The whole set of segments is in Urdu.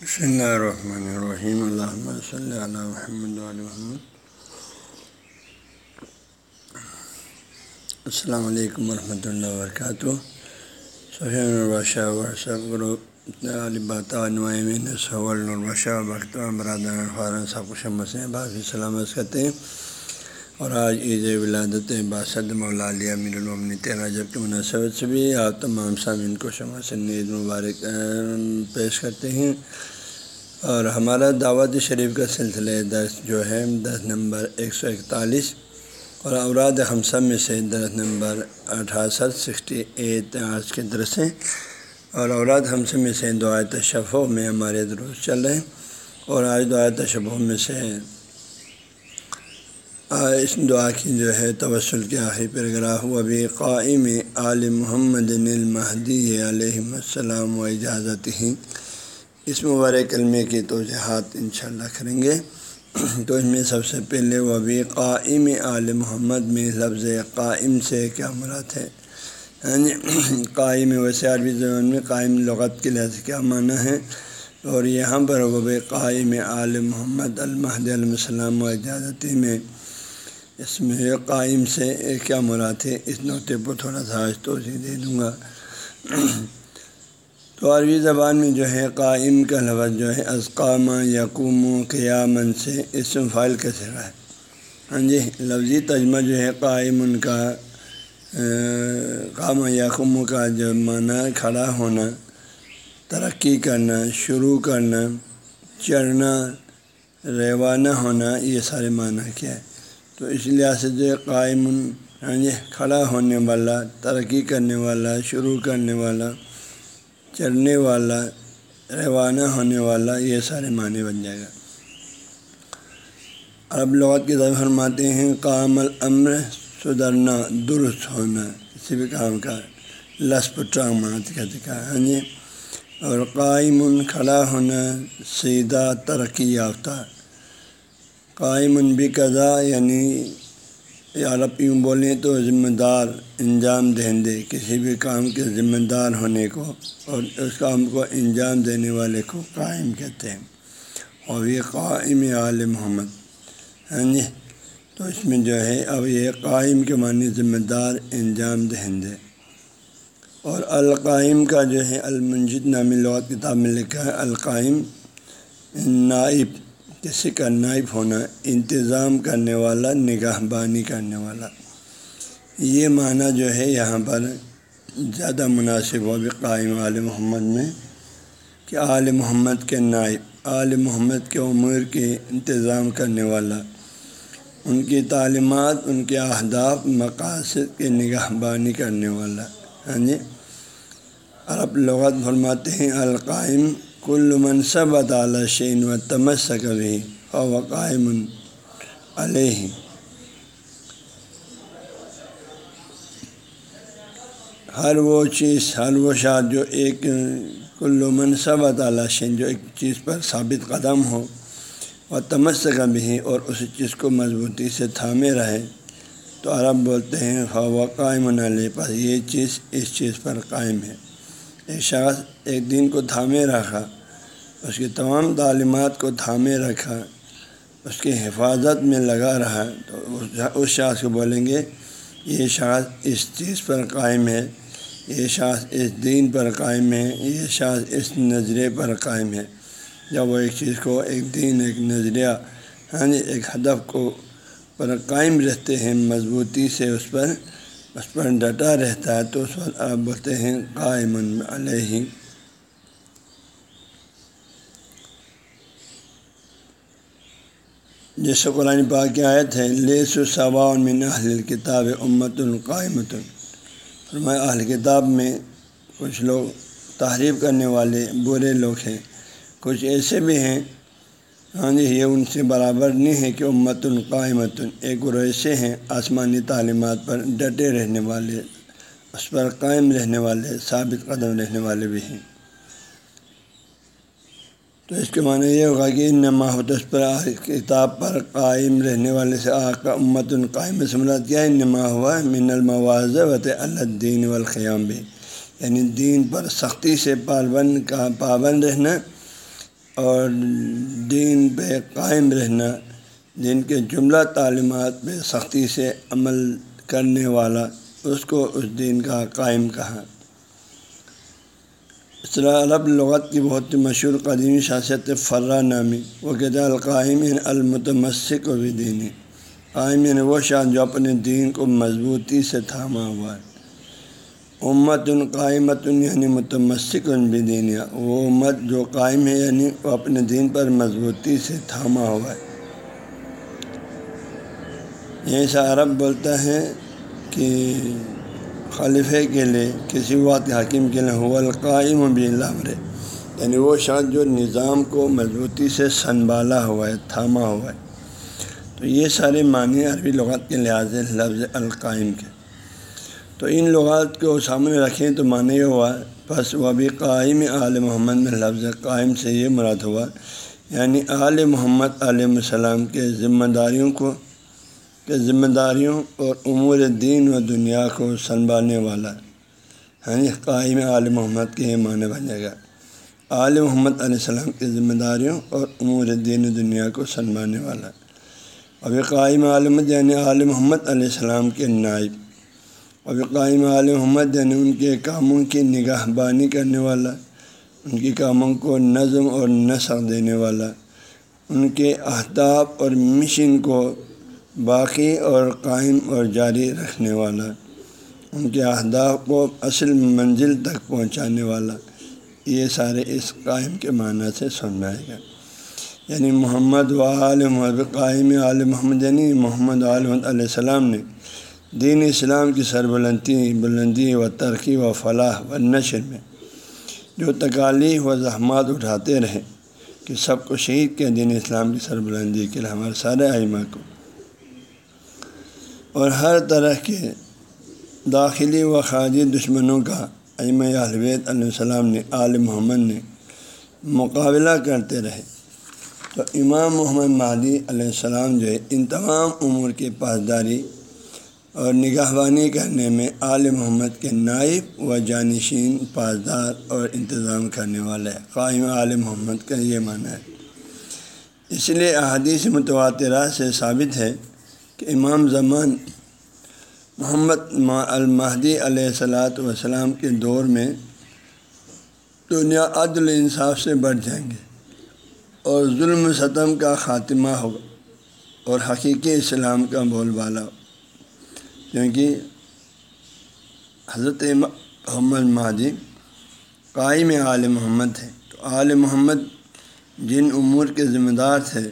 بسم اللہ الرحمن الرحیم الحمۃ صلی اللہ محمد علیہ السلام علیکم ورحمۃ اللہ وبرکاتہ سہیل الباشہ ورثہ گروپ طالبات عنوائمین سول الباشہ برکتہ برادر خارن صاحب کو سے باقی سلامت کرتے ہیں اور آج عید ولادت باسد مولا علیہ امیر المن تیرہ جب کی مناسبت سے بھی آپ تمام سامعین کو شمع سے عید مبارک پیش کرتے ہیں اور ہمارا دعوت شریف کا سلسلہ درس جو ہے دس نمبر ایک سو اکتالیس اور اوراد ہمسہ میں سے درس نمبر اٹھاسٹھ، سکسٹی ایٹ آج کے درس ہیں۔ اور اوراد ہمسہ میں سے دعائے تشفوں میں ہمارے درست چل رہے ہیں۔ اور آج دعائے تشفوں میں سے اس دعا کی جو ہے، توسل کے آخری پیراگراف وہ ابھی قائم عال محمد المحدی علیہ السلام و اجازت ہی اس مبارک کلمے کی توجہات انشاءاللہ کریں گے۔ تو اس میں سب سے پہلے وہ ابھی قائم عال محمد میں لفظ قائم سے کیا مراد ہے؟ یعنی قائم ویسے عربی زبان میں قائم لغت کے لحاظ سے کیا معنی ہے؟ اور یہاں پر وہ بھی قائم عال محمد المحد علیہ السلام و اجازتی میں اس میں قائم سے کیا مراد ہے؟ اس نقطے پر تھوڑا سا توضیع دے دوں گا۔ تو عربی زبان میں جو ہے، قائم کا لفظ جو ہے ازقامہ یقوم و قیامن سے اسم فائل کا سرا ہے؟ ہاں جی لفظی تجمہ جو ہے، قائم ان کا قامہ یقوم کا جو معنی کھڑا ہونا، ترقی کرنا، شروع کرنا، چڑھنا، روانہ ہونا، یہ سارے معنی کیا ہے تو اس لحاظ سے جو قائم ہاں جی کھڑا ہونے والا ترقی کرنے والا شروع کرنے والا چلنے والا روانہ ہونے والا یہ سارے معنی بن جائے گا عرب لغت کی طرف فرماتے ہیں کام الامر سدھرنا درست ہونا کسی بھی کام کا لسپ ٹانگ مات کا دکھا ہاں جی اور قائم کھڑا ہونا سیدھا ترقی یافتہ قائم بھی قضا یعنی عرب یوں بولیں تو ذمہ دار انجام دہندے، کسی بھی کام کے ذمہ دار ہونے کو اور اس کام کو انجام دینے والے کو قائم کہتے ہیں۔ اور یہ قائم عال محمد ہاں جی؟ تو اس میں جو ہے، اب یہ قائم کے معنی ذمہ دار انجام دہندے۔ اور القائم کا جو ہے، المنجد نامی لغت کتاب میں لکھا ہے، القائم نائب کسی کا نائب ہونا، انتظام کرنے والا، نگاہ بانی کرنے والا۔ یہ معنی جو ہے، یہاں پر زیادہ مناسب ہو بھی قائم عال محمد میں کہ آل محمد کے نائب، آل محمد کے عمر کے انتظام کرنے والا، ان کی تعلیمات، ان کے اہداف، مقاصد کے نگاہ بانی کرنے والا۔ ہاں جی؟ عرب لغت فرماتے ہیں، القائم کل منصب تعلیٰ شین و تمس کبھی او علیہ۔ ہر وہ چیز، ہر وہ شاد جو ایک، کل منصب تعلیٰ شین جو ایک چیز پر ثابت قدم ہو، و تمس کبھی اور اس چیز کو مضبوطی سے تھامے رہے۔ تو عرب بولتے ہیں خواہ قائم علیہ پر یہ چیز، اس چیز پر قائم ہے۔ ایک شخص ایک دن کو تھامے رکھا، اس کی تمام تعلیمات کو تھامے رکھا، اس کی حفاظت میں لگا رہا۔ تو اس شخص کو بولیں گے، یہ شخص اس چیز پر قائم ہے، یہ شخص اس دین پر قائم ہے، یہ شخص اس نظریے پر قائم ہے۔ جب وہ ایک چیز کو، ایک دین، ایک نظریہ ہاں جی ایک ہدف کو پر قائم رہتے ہیں، مضبوطی سے اس پر اس پر ڈٹا رہتا ہے تو اس وقت آپ بولتے ہیں قائم علیہ۔ جس سے قرآن پاک کی آیت ہے، لیس و صبا من اہل کتاب امت القائمت فرمایا، اہل کتاب میں کچھ لوگ تحریف کرنے والے برے لوگ ہیں، کچھ ایسے بھی ہیں ہاں جی یہ ان سے برابر نہیں ہے کہ امت القائمت ایک اور ایسے ہیں آسمانی تعلیمات پر ڈٹے رہنے والے، اس پر قائم رہنے والے، ثابت قدم رہنے والے بھی ہیں۔ تو اس کے معنی یہ ہوگا کہ ان نماحت پر کتاب پر قائم رہنے والے سے آقا امت القائم سمرات کیا ان نما ہوا من المواز وط الدین والقیام بھی۔ یعنی دین پر سختی سے پابند کا، پابند رہنا اور دین پہ قائم رہنا، جن کے جملہ تعلیمات پہ سختی سے عمل کرنے والا، اس کو اس دین کا قائم کہا۔ اس طرح عرب لغت کی بہت مشہور قدیمی شاست فرا نامی، وہ کہتے ہیں القائم المتمسک و بھی دینی۔ قائم وہ شاہ جو اپنے دین کو مضبوطی سے تھاما ہوا ہے۔ امت القائمت یعنی متمسک بھی دینیا وہ امت جو قائم ہے یعنی وہ اپنے دین پر مضبوطی سے تھاما ہوا ہے۔ یہ ایسا عرب بولتا ہے کہ خلیفے کے لیے، کسی وقت حکیم کے لیے ہو القائم بھی لامر یعنی وہ شاید جو نظام کو مضبوطی سے سنبھالا ہوا ہے، تھاما ہوا ہے۔ تو یہ سارے معنی عربی لغات کے لحاظ لفظ القائم کے۔ تو ان لغات کو سامنے رکھیں تو معنی یہ ہوا، بس وہ بھی قائم عال محمد میں لفظ قائم سے یہ مراد ہوا۔ یعنی آل محمد علیہ السلام کے ذمہ داریوں کو کہ ذمہ داریوں اور امور دین و دنیا کو سنبھالنے والا۔ ہاں جی قائم عال محمد کے معنی بنے گا۔ عال محمد علیہ السلام کی ذمہ داریوں اور امور دین و دنیا کو سنبھالنے والا۔ ابھی قائم عالمت یعنی عال محمد علیہ السلام کے نائب۔ ابھی قائم عال محمد یعنی ان کے کاموں کی نگاہ بانی کرنے والا، ان کے کاموں کو نظم اور نسق دینے والا، ان کے اہداف اور مشن کو باقی اور قائم اور جاری رکھنے والا، ان کے اہداف کو اصل منزل تک پہنچانے والا، یہ سارے اس قائم کے معنی سے سن آئے گا یعنی محمد و عالم قائم عالم محمد یعنی محمد عالم علیہ السلام نے دین اسلام کی سربلندی، بلندی و ترقی و فلاح و نشر میں جو تکالیف و زحمات اٹھاتے رہے کہ سب کو شہید کے دین اسلام کی سربلندی کے لیے ہمارے سارے ائمہ کو۔ اور ہر طرح کے داخلی و خارجی دشمنوں کا علم الوید علیہ السلام نے عال محمد نے مقابلہ کرتے رہے۔ تو امام محمد مہدی علیہ السلام جو ہے، ان تمام امور کی پاسداری اور نگہبانی کرنے میں عال محمد کے نائب و جانشین پاسدار اور انتظام کرنے والے قائم عال محمد کا یہ معنی ہے۔ اس لیے احادیث متواترہ سے ثابت ہے کہ امام زمان محمد المہدی علیہ السلاۃ والسلام کے دور میں دنیا عدل انصاف سے بڑھ جائیں گے اور ظلم ستم کا خاتمہ ہوگا اور حقیقی اسلام کا بول بالا۔ ہو کیونکہ حضرت محمد مہدی قائم عال محمد ہے تو عال محمد جن امور کے ذمہ دار تھے،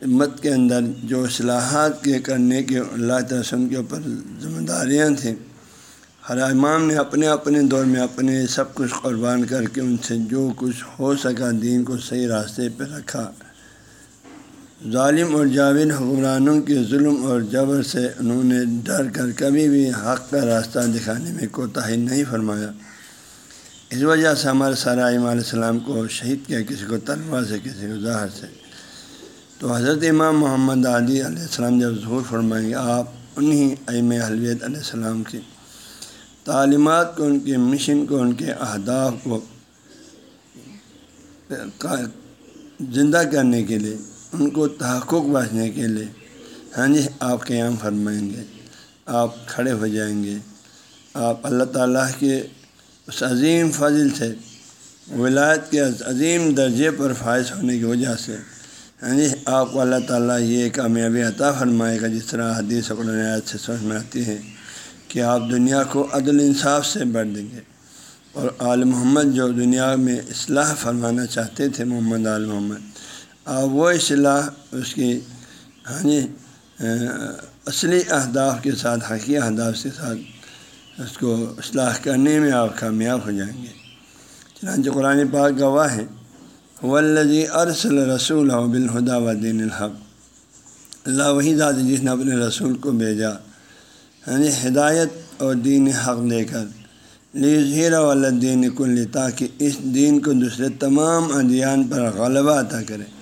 امت کے اندر جو اصلاحات کے کرنے کے، اللہ تسم کے اوپر ذمہ داریاں تھیں، ہر امام نے اپنے اپنے دور میں اپنے سب کچھ قربان کر کے ان سے جو کچھ ہو سکا دین کو صحیح راستے پہ رکھا۔ ظالم اور جاوید حکمرانوں کے ظلم اور جبر سے انہوں نے ڈر کر کبھی بھی حق کا راستہ دکھانے میں کوتاہی نہیں فرمایا۔ اس وجہ سے ہمارے سارا علیہ السلام کو شہید کیا، کسی کو تلوار سے، کسی کو ظاہر سے۔ تو حضرت امام محمد علی علیہ السلام جب ظہور فرمائیں گے، آپ انہیں ایم حلویت علیہ السلام کی تعلیمات کو، ان کے مشن کو، ان کے اہداف کو زندہ کرنے کے لیے ان کو تحقق بچنے کے لیے۔ ہاں جی آپ قیام فرمائیں گے۔ آپ کھڑے ہو جائیں گے۔ آپ اللہ تعالیٰ کے اس عظیم فضل سے، ولایت کے عظیم درجے پر فائز ہونے کی وجہ سے ہاں جی آپ کو اللہ تعالیٰ یہ کامیابی عطا فرمائے گا، جس طرح حدیث حدیثیات سے سمجھ میں آتی ہے کہ آپ دنیا کو عدل انصاف سے بڑھ دیں گے۔ اور آل محمد جو دنیا میں اصلاح فرمانا چاہتے تھے، محمد آل محمد وہ اصلاح اس کی ہاں جی اصلی اہداف کے ساتھ، حقیقی اہداف کے ساتھ اس کو اصلاح کرنے میں آپ کامیاب ہو جائیں گے۔ چنانچہ قرآن پاک گواہ ہیں ولزی ارسل رسول بالخدا و دین الحق اللہ وحی ذات جس نے اپنے رسول کو بھیجا یعنی ہدایت اور دین حق دے کر۔ لیزیر والدین کل، تاکہ اس دین کو دوسرے تمام ادیان پر غلبہ عطا کرے۔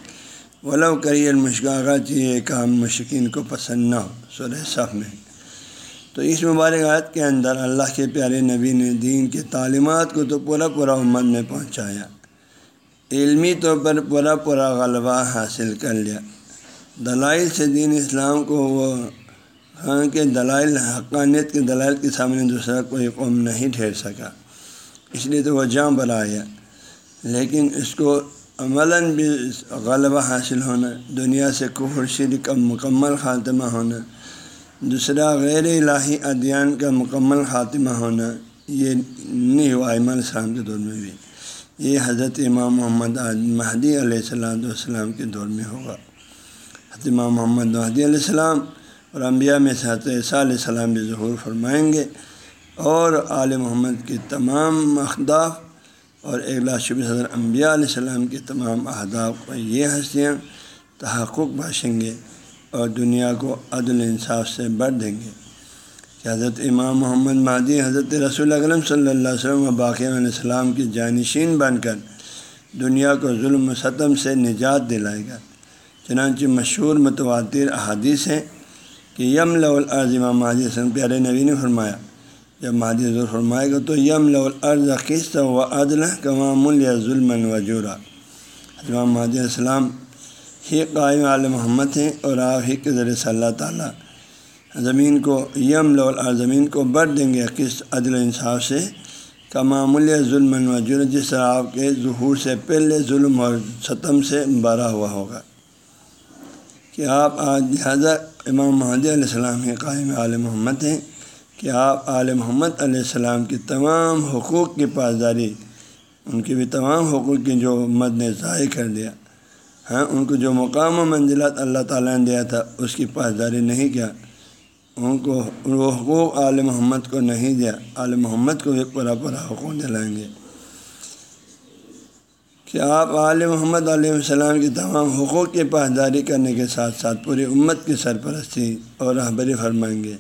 ولو کری المشکاغ چاہیے کام مشکین کو پسند نہ ہو سر صف میں۔ تو اس مبارک آیت کے اندر اللہ کے پیارے نبی نے دین کی تعلیمات کو تو پورا پورا امت میں پہنچایا۔ علمی طور پر پورا پورا غلبہ حاصل کر لیا۔ دلائل سے دین اسلام کو وہ ہاں کے دلائل، حقانیت کے دلائل کے سامنے دوسرا کوئی قوم نہیں ٹھہر سکا۔ اس لیے تو وہ جام بر آیا۔ لیکن اس کو عملاً بھی غلبہ حاصل ہونا، دنیا سے کفر، شرک کا مکمل خاتمہ ہونا، دوسرا غیر الہی ادیان کا مکمل خاتمہ ہونا، یہ نہیں ہوا امام السلام کے دور میں بھی۔ یہ حضرت امام محمد مہدی علیہ السلام والسلام کے دور میں ہوگا۔ حضرت امام محمد مہدی علیہ السلام اور انبیاء میں سے حضرت عیسیٰ علیہ السلام بھی ظہور فرمائیں گے اور آل محمد کے تمام اہداف اور ایک لاکھ شب صدر انبیاء علیہ السلام کے تمام اہداف کو یہ ہستیاں تحقق باشیں گے اور دنیا کو عدل انصاف سے بڑھ دیں گے۔ کہ حضرت امام محمد مہدی، حضرت رسول اکرم صلی اللہ علیہ وسلم و باقی علیہ السلام کی جانشین بن کر دنیا کو ظلم و ستم سے نجات دلائے گا۔ چنانچہ مشہور متواتر احادیث ہیں کہ یم لول امام مہدی وسلم پیارے نبی نے فرمایا جب مہدی ضرور فرمائے گا، تو یم لول قسط و عدل کمام یا ظلم و جورا۔ امام مہدی السلام ہی قائم عالم محمد ہیں اور آپ ہی کے ذریعے صلی اللہ تعالیٰ زمین کو یم لول اور زمین کو بڑھ دیں گے کس عدل انصاف سے۔ کا ظلم و جر جس طرح آپ کے ظہور سے پہلے ظلم اور ستم سے بڑا ہوا ہوگا۔ کہ آپ آج لہٰذا امام مہدی علیہ السلام ہی قائم عالم محمد ہیں۔ کہ آپ عالم محمد علیہ السلام کی تمام حقوق کی پاسداری، ان کی بھی تمام حقوق کی جو مد نے ضائع کر دیا ہاں ان کو جو مقام و منزلات اللہ تعالیٰ نے دیا تھا، اس کی پاسداری نہیں کیا، ان کو وہ حقوق عالم محمد کو نہیں دیا عالم محمد کو بھی پورا پورا حقوق دلائیں گے۔ کہ آپ عالم محمد علیہ السلام کی تمام حقوق کی پاسداری کرنے کے ساتھ ساتھ پوری امت کی سرپرستی اور رہبری فرمائیں گے۔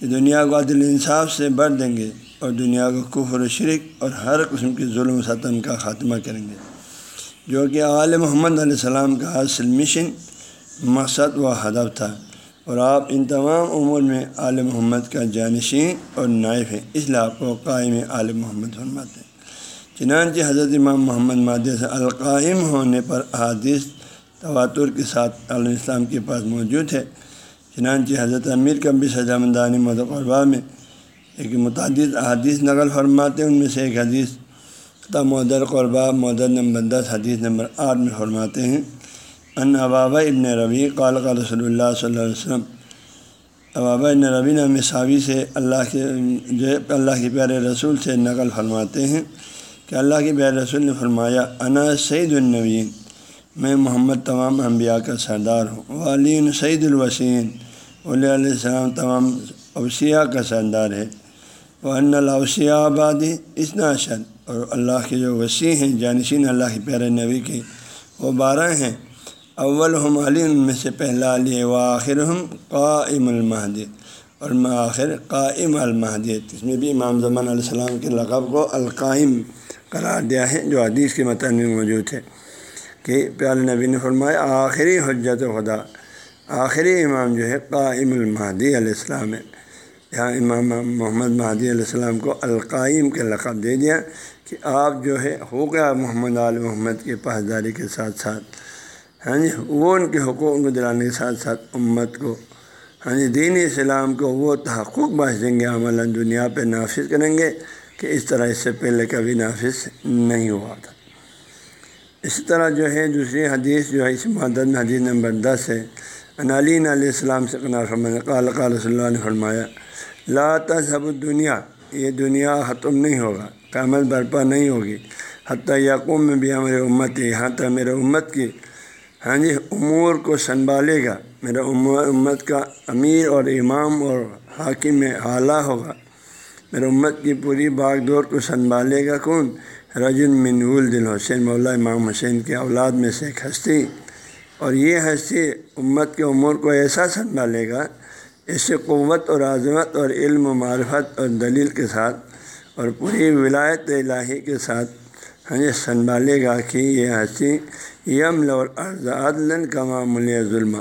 کہ دنیا کو عدل انصاف سے بڑھ دیں گے اور دنیا کو کفر و شرک اور ہر قسم کی ظلم و ستم کا خاتمہ کریں گے۔ جو کہ عال محمد علیہ السلام کا اصل مشن مقصد و ہدف تھا۔ اور آپ ان تمام عمر میں عال محمد کا جانشین اور نائف ہیں اس لیے آپ کو قائم عال محمد فرماتے ہیں۔ چنانچہ حضرت امام محمد مادہ سے القائم ہونے پر حادث تواتر کے ساتھ علیہ السلام کے پاس موجود ہے۔ چنانچہ حضرت امیر کبی سجا مدانی مدقربا میں ایک متعدد حدیث نقل فرماتے ہیں۔ ان میں سے ایک حدیث مدر قربا مدر نمبر دس، حدیث نمبر آٹھ میں فرماتے ہیں، ان ابابا ابن ربی قال قال رسول اللہ صلی اللہ علیہ وسلم ابابا ابن ربی نے صابی سے اللہ کے جو اللہ کے پیارے رسول سے نقل فرماتے ہیں کہ اللہ کے پیارے رسول نے فرمایا، انا سعید النوین میں محمد تمام انبیاء کا سردار ہوں۔ والین سعید الوسین علیہ علیہ السلام تمام اوسیہ کا سردار ہے وہ الاوسیہ آبادی اتنا اشد اور اللہ کے جو وسیع ہیں، جانشین اللہ کے پیارے نبی کے، وہ بارہ ہیں۔ اول ہم علی، ان میں سے پہلا علی و آخر ہم قائم المہدی اور آخر قائم المہدی اس میں بھی امام زمان علیہ السلام کے لقب کو القائم قرار دیا ہے، جو حدیث کے متن میں موجود ہے۔ کہ پیار نبی نے فرمایا، آخری حجت خدا، آخری امام جو ہے، قائم المہدی علیہ السلام ہے۔ یہاں امام محمد مہدی علیہ السلام کو القائم کے لقب دے دیا کہ آپ جو ہے حقوق محمد علیہ محمد کی پاسداری کے ساتھ ساتھ۔ ہاں جی وہ ان کے حقوق کو دلانے کے ساتھ ساتھ امت کو ہاں جی دین اسلام کو وہ تحقق باعث دیں گے عمل دنیا پہ نافذ کریں گے کہ اس طرح اس سے پہلے کبھی نافذ نہیں ہوا تھا۔ اسی طرح جو ہے دوسری حدیث جو ہے اس مدد حدیث نمبر دس ہے انالین علیہ السلام سے قال قال صلی اللہ نے فرمایا، لا تذهب دنیا یہ دنیا ختم نہیں ہوگا، قیامت برپا نہیں ہوگی، حتیٰ یقوم میں بھی ہمارے امت ہے یہاں تک میرے امت کی ہاں جی امور کو سنبھالے گا میرا امت کا امیر اور امام اور حاکم اعلیٰ ہوگا، میرے امت کی پوری باغ دور کو سنبھالے گا کون؟ رجن منول دل حسین مولا امام حسین کے اولاد میں سے ایک ہستی اور یہ ہستی امت کے امور کو ایسا سنبھالے گا، اس سے قوت اور عظمت اور علم و معرفت اور دلیل کے ساتھ اور پوری ولایت الہی کے ساتھ ہاں سنبھالے گا کہ یہ ہنسی یم لور عدل کا معمول ظلم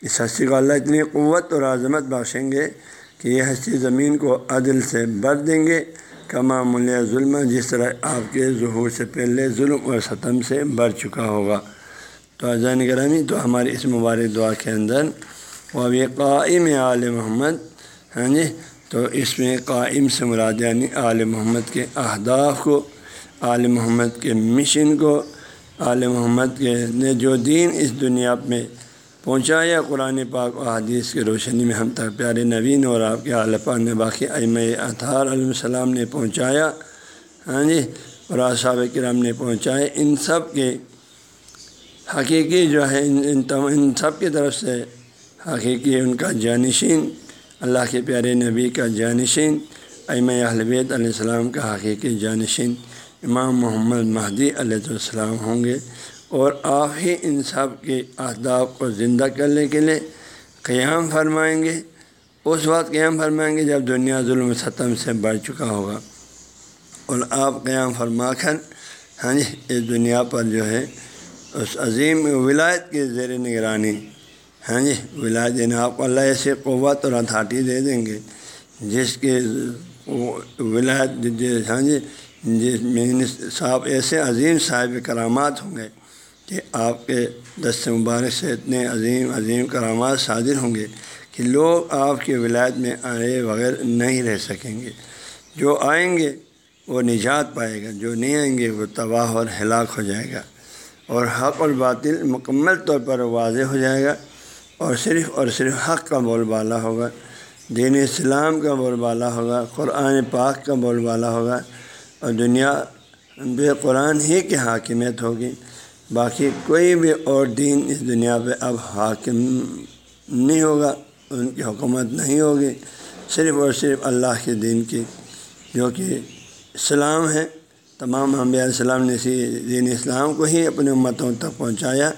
اس ہنسی کو اللہ اتنی قوت اور عظمت بخشیں گے کہ یہ ہنسی زمین کو عدل سے بھر دیں گے۔ کما ملیہ ظلم جس طرح آپ کے ظہور سے پہلے ظلم اور ستم سے بڑھ چکا ہوگا۔ تو اذان گرامی تو ہماری اس مبارک دعا کے اندر وہ قائم عال محمد ہاں جی؟ تو اس میں قائم سے مراد یعنی عال محمد کے اہداف کو عال محمد کے مشن کو عال محمد کے نے جو دین اس دنیا میں پہنچایا قرآن پاک و حدیث کی روشنی میں ہم تک پیارے نوین اور آپ کے پاک نے باقی ام اطہار علیہ السلام نے پہنچایا۔ ہاں جی اور آصاب کرام نے پہنچائے۔ ان سب کے حقیقی جو ہے، ان ان سب کی طرف سے حقیقی ان کا جانشین، اللہ کے پیارے نبی کا جانشین ام اہلبیت علیہ السلام کا حقیقی جانشین، امام محمد مہدی علیہ السلام ہوں گے۔ اور آپ ہی ان سب کے اہداف کو زندہ کرنے کے لیے قیام فرمائیں گے۔ اس وقت قیام فرمائیں گے جب دنیا ظلم ستم سے بڑھ چکا ہوگا۔ اور آپ قیام فرما کر ہاں جی اس دنیا پر جو ہے، اس عظیم ولایت کی زیر نگرانی ہاں جی ولایت یعنی آپ کو اللہ ایسے قوت اور اتھارٹی دے دیں گے۔ جس کے ولایت ہاں جی جس میں صاحب ایسے عظیم صاحب کرامات ہوں گے۔ کہ آپ کے دست مبارک سے اتنے عظیم عظیم کرامات صادر ہوں گے کہ لوگ آپ کی ولایت میں آئے بغیر نہیں رہ سکیں گے۔ جو آئیں گے وہ نجات پائے گا، جو نہیں آئیں گے وہ تباہ اور ہلاک ہو جائے گا۔ اور حق اور باطل مکمل طور پر واضح ہو جائے گا۔ اور صرف اور صرف حق کا بول بالا ہوگا، دین اسلام کا بول بالا ہوگا، قرآن پاک کا بول بالا ہوگا اور دنیا بے قرآن ہی کی حاکمیت ہوگی۔ باقی کوئی بھی اور دین اس دنیا پہ اب حاکم نہیں ہوگا، ان کی حکومت نہیں ہوگی۔ صرف اور صرف اللہ کے دین کی، جو کہ اسلام ہے۔ تمام انبیاء علیہ السلام نے اسی دین اسلام کو ہی اپنے امتوں تک پہنچایا۔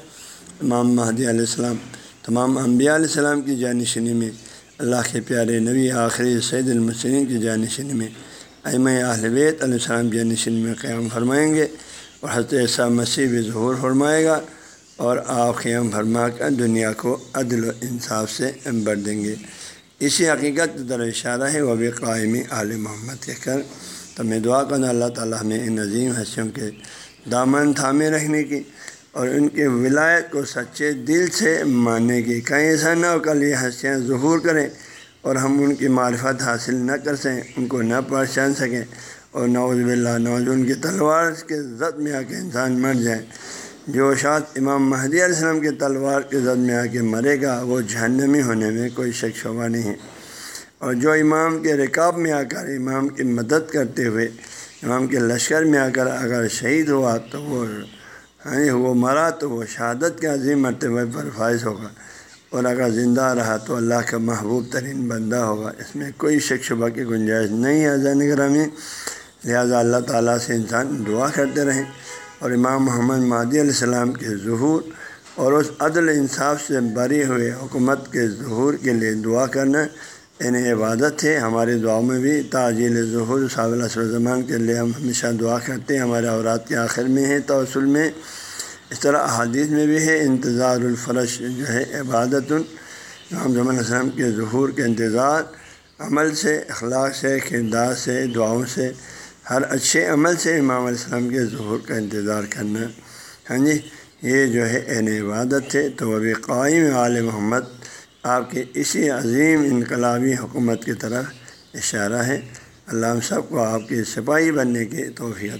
امام مہدی علیہ السلام، تمام انبیاء علیہ السلام کی جانشینی میں، اللہ کے پیارے نبی، آخری سید المسلم کی جانشینی میں ایم بیت علیہ السلام کی جانشینی میں قیام فرمائیں گے۔ اور حضرت ایسا مسیح بھی ظہور فرمائے گا اور آپ قیام فرما کر دنیا کو عدل و انصاف سے بڑھ دیں گے۔ اسی حقیقت در اشارہ ہے، وہ بھی قائمی عال محمد کے کر۔ تو میں دعا کرنا اللہ تعالیٰ ہمیں ان عظیم حسیوں کے دامن تھامے رکھنے کی اور ان کے ولایت کو سچے دل سے ماننے کی۔ کہیں ایسا نہ ہو کل یہ ہنسیاں ظہور کریں اور ہم ان کی معرفت حاصل نہ کر سکیں، ان کو نہ پہچان سکیں۔ اور نوز باللہ نوز ان کی تلوار کے زد میں آ کے انسان مر جائے۔ جو شاید امام مہدی علیہ السلام کے تلوار کے زد میں آ کے مرے گا، وہ جہنمی ہونے میں کوئی شک شبہ نہیں۔ ہے اور جو امام کے رکاب میں آ کر، امام کی مدد کرتے ہوئے، امام کے لشکر میں آ کر اگر شہید ہوا تو وہ ہاں وہ مرا تو وہ شہادت کے عظیم مرتبہ پر فائز ہوگا۔ اور اگر زندہ رہا تو اللہ کا محبوب ترین بندہ ہوگا۔ اس میں کوئی شک شبہ کی گنجائش نہیں ہے۔ زین گرامی لہٰذا اللہ تعالیٰ سے انسان دعا کرتے رہیں۔ اور امام محمد مادی علیہ السلام کے ظہور اور اس عدل انصاف سے بری ہوئے حکومت کے ظہور کے لیے دعا کرنا یعنی عبادت ہے۔ ہماری دعاؤں میں بھی تاجیل ظہور صاحب الزمان کے لیے ہم ہمیشہ دعا کرتے ہیں۔ ہمارے اورات کے آخر میں ہے، توسل میں۔ اس طرح احادیث میں بھی ہے، انتظار الفرش جو ہے عبادت الحمد السلام کے ظہور کے انتظار عمل سے، اخلاق سے کردار سے، دعاؤں سے ہر اچھے عمل سے امام علیہ السلام کے ظہور کا انتظار کرنا۔ ہاں جی یہ جو ہے این عبادت ہے تو ابھی قائم عال محمد۔ آپ کے اسی عظیم انقلابی حکومت کی طرف اشارہ ہے۔ اللہ ہم سب کو آپ کے سپاہی بننے کی توفیع